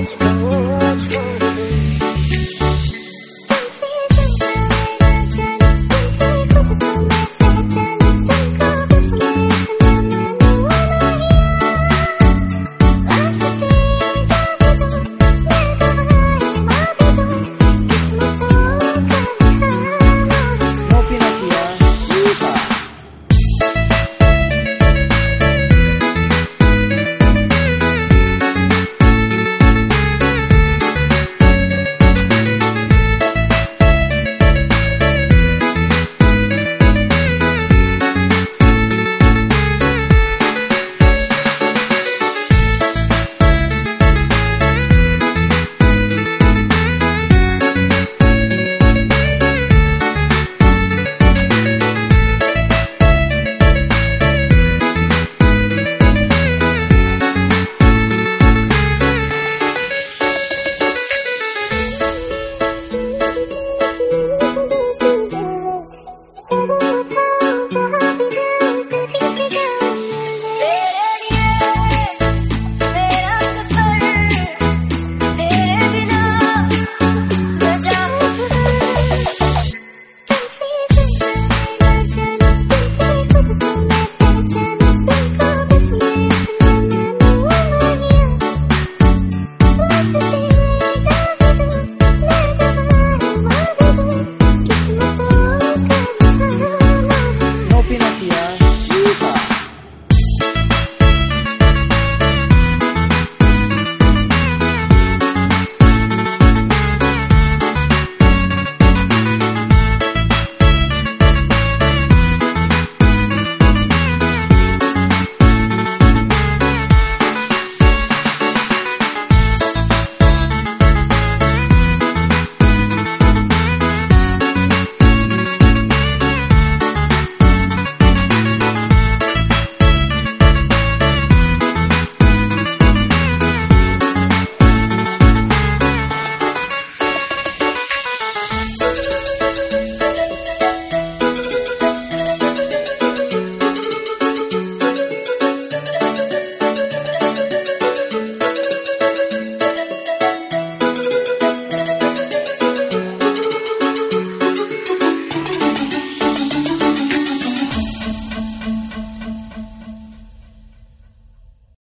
watch me, watch.